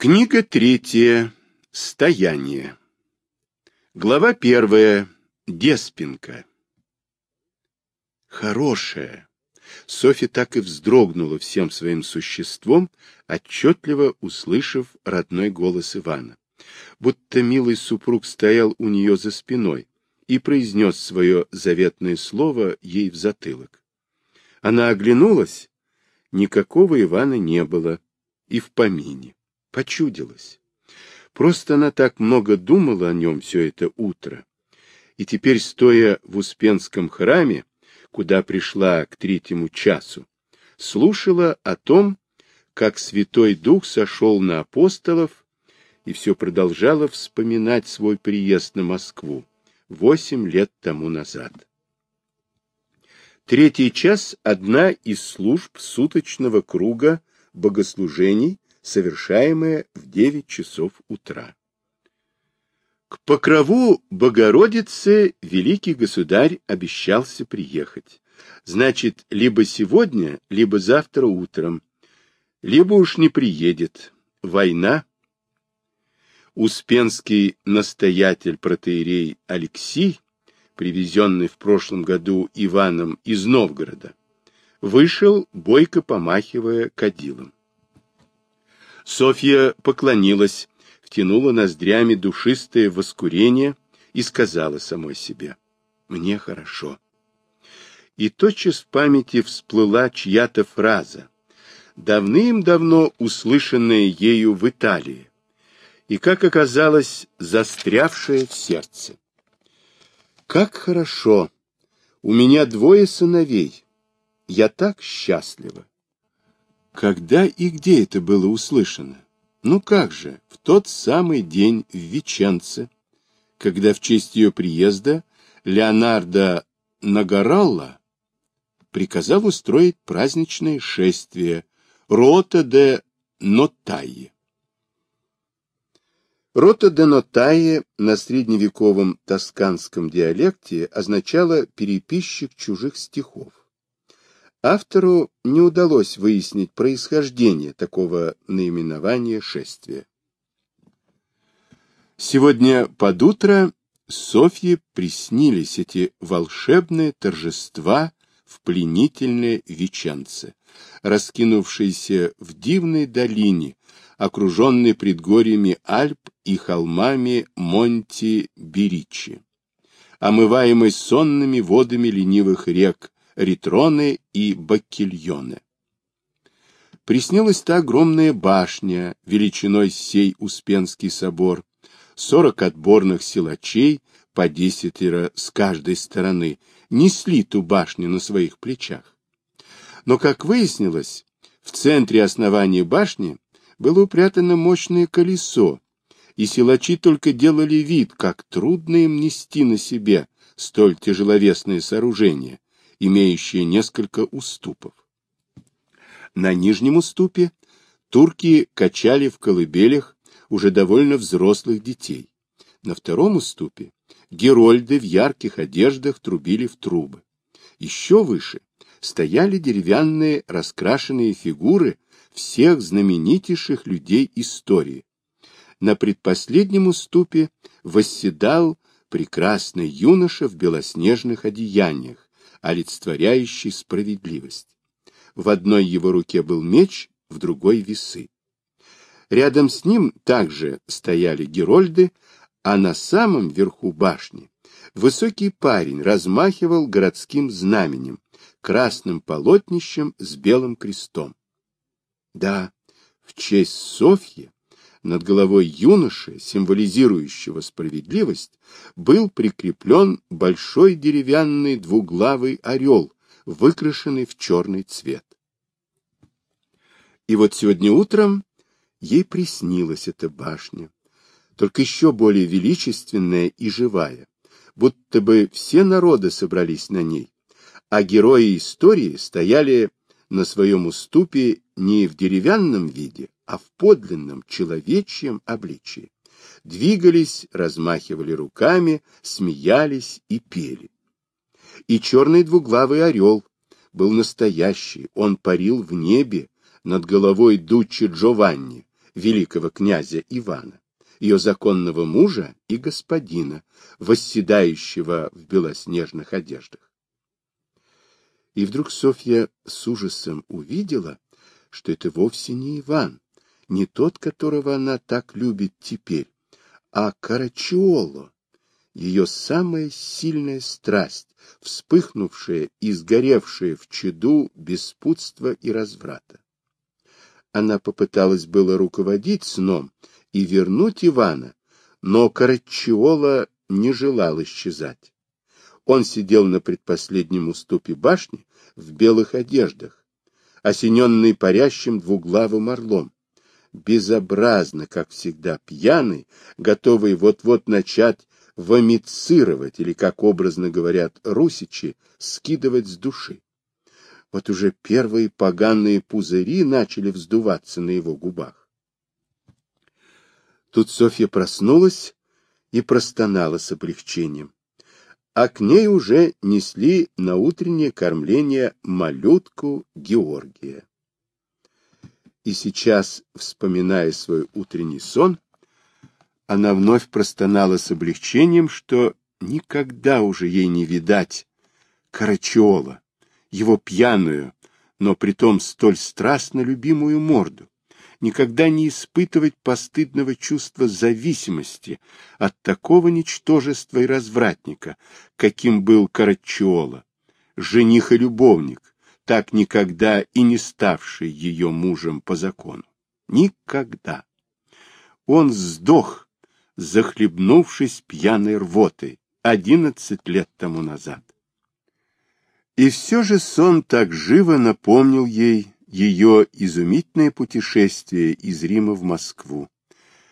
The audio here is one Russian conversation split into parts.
Книга третья. Стояние. Глава первая. Деспинка. Хорошая. Софья так и вздрогнула всем своим существом, отчетливо услышав родной голос Ивана. Будто милый супруг стоял у нее за спиной и произнес свое заветное слово ей в затылок. Она оглянулась, никакого Ивана не было и в помине. Почудилось. Просто она так много думала о нем все это утро. И теперь, стоя в Успенском храме, куда пришла к третьему часу, слушала о том, как Святой Дух сошел на апостолов и все продолжала вспоминать свой приезд на Москву восемь лет тому назад. Третий час – одна из служб суточного круга богослужений, совершаемое в 9 часов утра. К покрову Богородицы великий государь обещался приехать. Значит, либо сегодня, либо завтра утром, либо уж не приедет. Война. Успенский настоятель протеерей Алексий, привезенный в прошлом году Иваном из Новгорода, вышел, бойко помахивая кадилом. Софья поклонилась, втянула ноздрями душистое воскурение и сказала самой себе, «Мне хорошо». И тотчас в памяти всплыла чья-то фраза, давным-давно услышанная ею в Италии, и, как оказалось, застрявшая в сердце. «Как хорошо! У меня двое сыновей. Я так счастлива!» Когда и где это было услышано? Ну как же, в тот самый день в Веченце, когда в честь ее приезда Леонардо Нагаралла приказал устроить праздничное шествие Рота де Нотайе. Рота де Нотайе на средневековом тосканском диалекте означала переписчик чужих стихов. Автору не удалось выяснить происхождение такого наименования шествия. Сегодня под утро Софье приснились эти волшебные торжества в пленительной Веченце, раскинувшиеся в дивной долине, окруженной предгорьями Альп и холмами Монти-Беричи, омываемой сонными водами ленивых рек, Ритроны и Баккельоны. Приснилась та огромная башня, величиной сей Успенский собор, сорок отборных силачей, по десятеро с каждой стороны, несли ту башню на своих плечах. Но, как выяснилось, в центре основания башни было упрятано мощное колесо, и силачи только делали вид, как трудно им нести на себе столь тяжеловесное сооружение, имеющие несколько уступов. На нижнем уступе турки качали в колыбелях уже довольно взрослых детей. На втором уступе герольды в ярких одеждах трубили в трубы. Еще выше стояли деревянные раскрашенные фигуры всех знаменитейших людей истории. На предпоследнем уступе восседал прекрасный юноша в белоснежных одеяниях, олицетворяющий справедливость. В одной его руке был меч, в другой — весы. Рядом с ним также стояли герольды, а на самом верху башни высокий парень размахивал городским знаменем, красным полотнищем с белым крестом. Да, в честь Софьи над головой юноши, символизирующего справедливость, был прикреплен большой деревянный двуглавый орел, выкрашенный в черный цвет. И вот сегодня утром ей приснилась эта башня, только еще более величественная и живая, будто бы все народы собрались на ней, а герои истории стояли на своем уступе не в деревянном виде, а в подлинном человечьем обличии. Двигались, размахивали руками, смеялись и пели. И черный двуглавый орел был настоящий, он парил в небе над головой Дуччи Джованни, великого князя Ивана, ее законного мужа и господина, восседающего в белоснежных одеждах. И вдруг Софья с ужасом увидела, что это вовсе не Иван, не тот, которого она так любит теперь, а Карачиоло, ее самая сильная страсть, вспыхнувшая и сгоревшая в чаду беспутства и разврата. Она попыталась было руководить сном и вернуть Ивана, но Карачиола не желал исчезать. Он сидел на предпоследнем уступе башни в белых одеждах, осененный парящим двуглавым орлом, безобразно, как всегда, пьяный, готовый вот-вот начать вомицировать, или, как образно говорят русичи, скидывать с души. Вот уже первые поганые пузыри начали вздуваться на его губах. Тут Софья проснулась и простонала с облегчением. А к ней уже несли на утреннее кормление малютку Георгия. И сейчас, вспоминая свой утренний сон, она вновь простонала с облегчением, что никогда уже ей не видать Карачиола, его пьяную, но притом столь страстно любимую морду, никогда не испытывать постыдного чувства зависимости от такого ничтожества и развратника, каким был Карачиола, жених и любовник, так никогда и не ставший ее мужем по закону. Никогда. Он сдох, захлебнувшись пьяной рвотой одиннадцать лет тому назад. И все же сон так живо напомнил ей ее изумительное путешествие из Рима в Москву,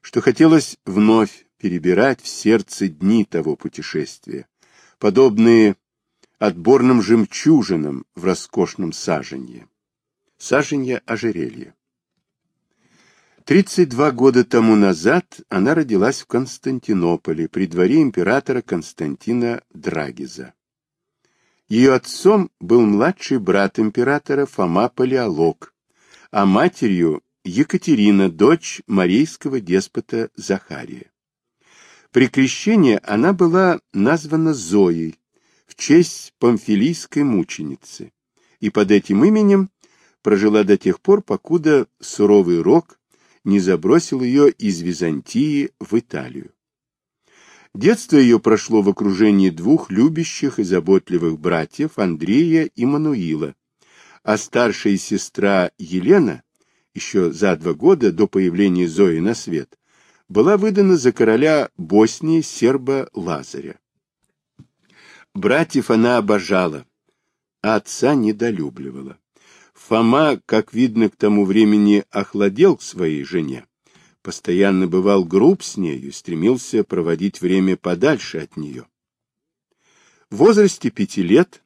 что хотелось вновь перебирать в сердце дни того путешествия, подобные отборным жемчужинам в роскошном саженье. Саженье ожерелья. 32 года тому назад она родилась в Константинополе при дворе императора Константина Драгиза. Ее отцом был младший брат императора Фома Палеолог, а матерью Екатерина, дочь марийского деспота Захария. При крещении она была названа Зоей в честь памфилийской мученицы, и под этим именем прожила до тех пор, покуда суровый рок не забросил ее из Византии в Италию. Детство ее прошло в окружении двух любящих и заботливых братьев Андрея и Мануила, а старшая сестра Елена, еще за два года до появления Зои на свет, была выдана за короля Боснии серба Лазаря. Братьев она обожала, а отца недолюбливала. Фома, как видно, к тому времени охладел к своей жене, постоянно бывал груб с нею, стремился проводить время подальше от нее. В возрасте пяти лет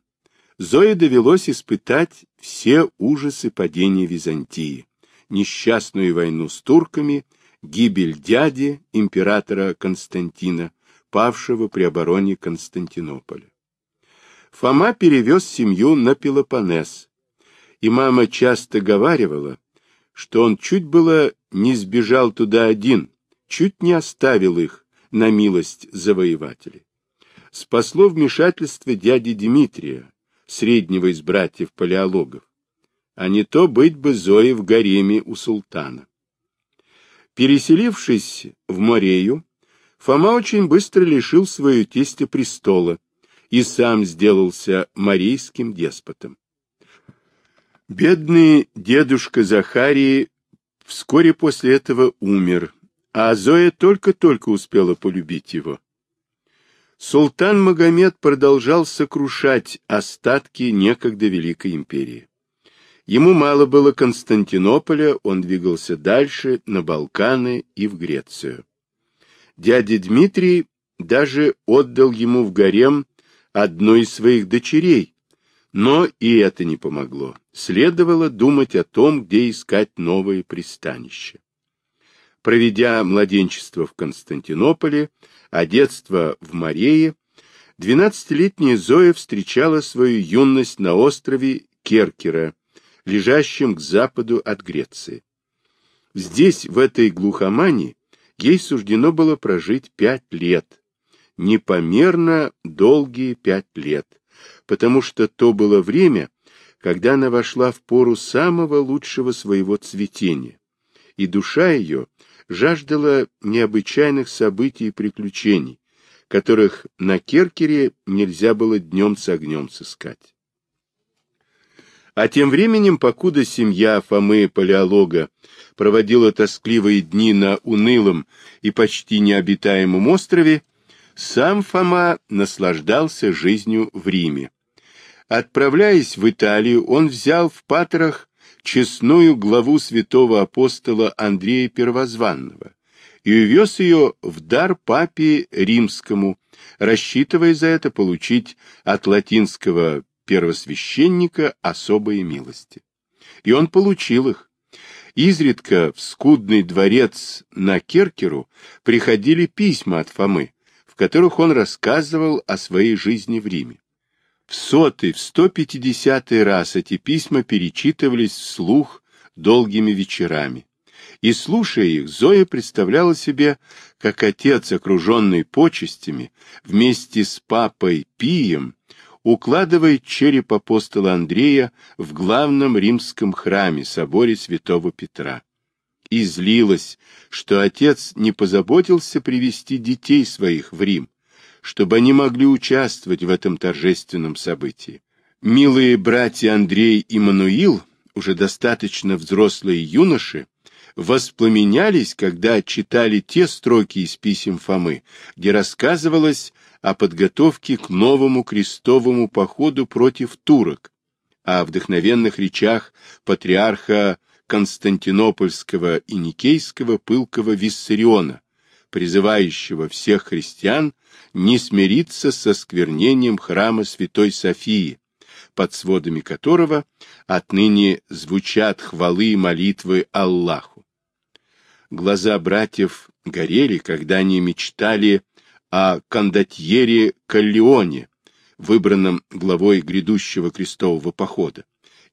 Зое довелось испытать все ужасы падения Византии, несчастную войну с турками, гибель дяди, императора Константина, павшего при обороне Константинополя. Фома перевез семью на Пелопоннес, и мама часто говаривала, что он чуть было не сбежал туда один, чуть не оставил их на милость завоевателей. Спасло вмешательство дяди Дмитрия, среднего из братьев палеологов, а не то быть бы Зои в гареме у султана. Переселившись в Морею, Фома очень быстро лишил свою тестя престола и сам сделался морейским деспотом. Бедный дедушка Захарии вскоре после этого умер, а Зоя только-только успела полюбить его. Султан Магомед продолжал сокрушать остатки некогда Великой империи. Ему мало было Константинополя, он двигался дальше, на Балканы и в Грецию. Дядя Дмитрий даже отдал ему в гарем одну из своих дочерей, но и это не помогло. Следовало думать о том, где искать новые пристанища. Проведя младенчество в Константинополе, а детство в Марее, двенадцатилетняя Зоя встречала свою юность на острове Керкера, лежащем к западу от Греции. Здесь, в этой глухомане, ей суждено было прожить пять лет, непомерно долгие пять лет, потому что то было время, когда она вошла в пору самого лучшего своего цветения, и душа ее жаждала необычайных событий и приключений, которых на Керкере нельзя было днем с огнем сыскать. А тем временем, покуда семья Фомы Палеолога проводила тоскливые дни на унылом и почти необитаемом острове, сам Фома наслаждался жизнью в Риме. Отправляясь в Италию, он взял в Патрах честную главу святого апостола Андрея Первозванного и увез ее в дар папе римскому, рассчитывая за это получить от латинского первосвященника особые милости. И он получил их. Изредка в скудный дворец на Керкеру приходили письма от Фомы, которых он рассказывал о своей жизни в Риме. В сотый, в сто пятидесятый раз эти письма перечитывались вслух долгими вечерами. И, слушая их, Зоя представляла себе, как отец, окруженный почестями, вместе с папой Пием, укладывает череп апостола Андрея в главном римском храме, соборе святого Петра. И злилась, что отец не позаботился привести детей своих в Рим, чтобы они могли участвовать в этом торжественном событии. Милые братья Андрей и Мануил, уже достаточно взрослые юноши, воспламенялись, когда читали те строки из писем Фомы, где рассказывалось о подготовке к новому крестовому походу против турок, о вдохновенных речах патриарха Константинопольского и Никейского пылкого Виссариона, призывающего всех христиан не смириться со сквернением храма Святой Софии, под сводами которого отныне звучат хвалы и молитвы Аллаху. Глаза братьев горели, когда они мечтали о кондотьере Каллионе, выбранном главой грядущего крестового похода,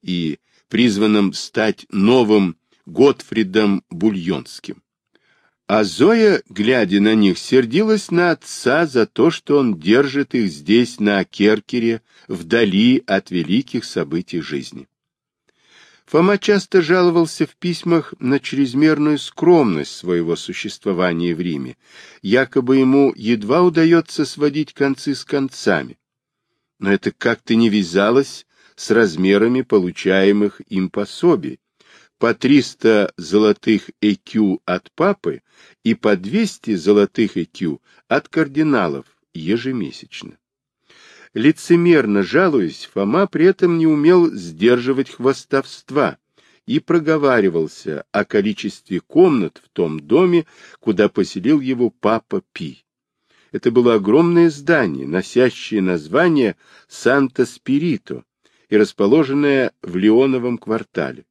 и призванном стать новым Готфридом Бульонским. А Зоя, глядя на них, сердилась на отца за то, что он держит их здесь, на Керкере, вдали от великих событий жизни. Фома часто жаловался в письмах на чрезмерную скромность своего существования в Риме. Якобы ему едва удается сводить концы с концами. Но это как-то не вязалось с размерами получаемых им пособий. По 300 золотых ЭКЮ от папы и по 200 золотых ЭКЮ от кардиналов ежемесячно. Лицемерно жалуясь, Фома при этом не умел сдерживать хвостовства и проговаривался о количестве комнат в том доме, куда поселил его папа Пи. Это было огромное здание, носящее название Санта-Спирито и расположенное в Леоновом квартале.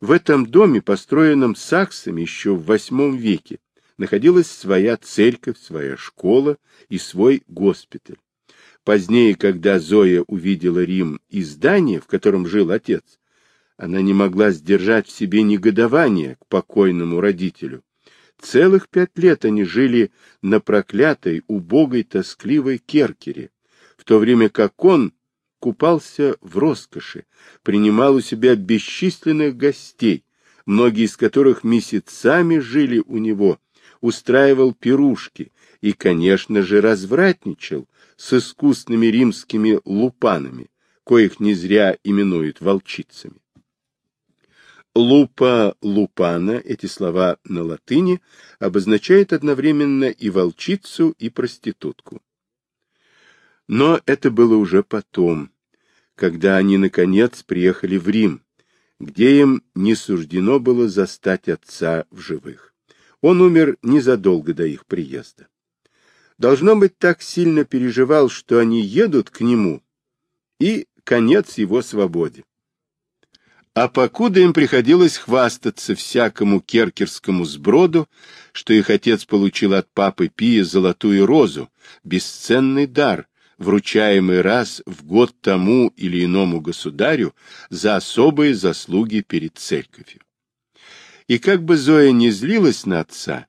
В этом доме, построенном саксами еще в восьмом веке, находилась своя церковь, своя школа и свой госпиталь. Позднее, когда Зоя увидела Рим и здание, в котором жил отец, она не могла сдержать в себе негодование к покойному родителю. Целых пять лет они жили на проклятой, убогой, тоскливой Керкере, в то время как он купался в роскоши, принимал у себя бесчисленных гостей, многие из которых месяцами жили у него, устраивал пирушки и, конечно же, развратничал, с искусными римскими лупанами, коих не зря именуют волчицами. Лупа лупана, эти слова на латыни, обозначают одновременно и волчицу, и проститутку. Но это было уже потом, когда они, наконец, приехали в Рим, где им не суждено было застать отца в живых. Он умер незадолго до их приезда. Должно быть, так сильно переживал, что они едут к нему, и конец его свободе. А покуда им приходилось хвастаться всякому керкерскому сброду, что их отец получил от папы Пия золотую розу, бесценный дар, вручаемый раз в год тому или иному государю за особые заслуги перед церковью. И как бы Зоя не злилась на отца,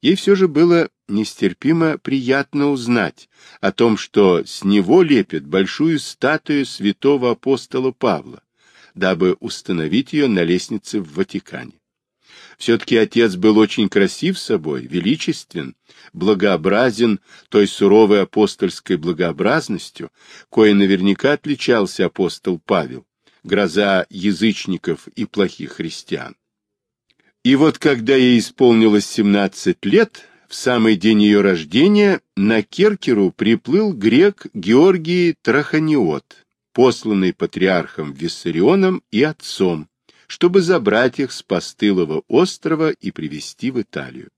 ей все же было нестерпимо приятно узнать о том, что с него лепят большую статую святого апостола Павла, дабы установить ее на лестнице в Ватикане. Все-таки отец был очень красив собой, величествен, благообразен той суровой апостольской благообразностью, кое наверняка отличался апостол Павел, гроза язычников и плохих христиан. И вот когда ей исполнилось 17 лет, в самый день ее рождения на Керкеру приплыл грек Георгий Траханиот, посланный патриархом Виссарионом и отцом, чтобы забрать их с постылого острова и привезти в Италию.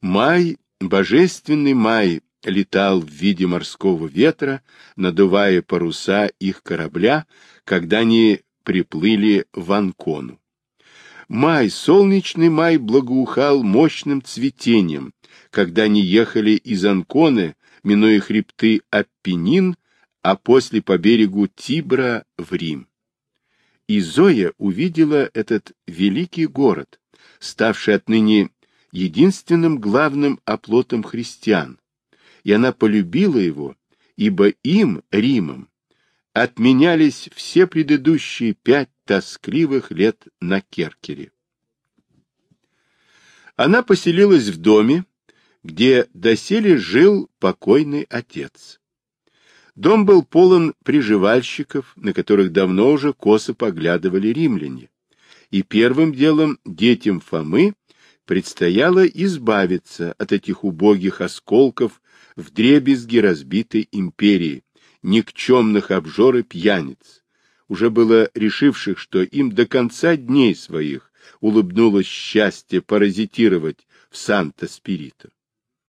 Май, божественный май, летал в виде морского ветра, надувая паруса их корабля, когда они приплыли в Анкону. Май, солнечный май благоухал мощным цветением, когда они ехали из Анконы, минуя хребты Аппенин, а после по берегу Тибра в Рим. И Зоя увидела этот великий город, ставший отныне единственным главным оплотом христиан, и она полюбила его, ибо им, Римом, отменялись все предыдущие пять тоскливых лет на Керкере. Она поселилась в доме, где доселе жил покойный отец. Дом был полон приживальщиков, на которых давно уже косо поглядывали римляне. И первым делом детям Фомы предстояло избавиться от этих убогих осколков в дребезги разбитой империи, никчемных обжор и пьяниц, уже было решивших, что им до конца дней своих улыбнулось счастье паразитировать в Санта-Спирито.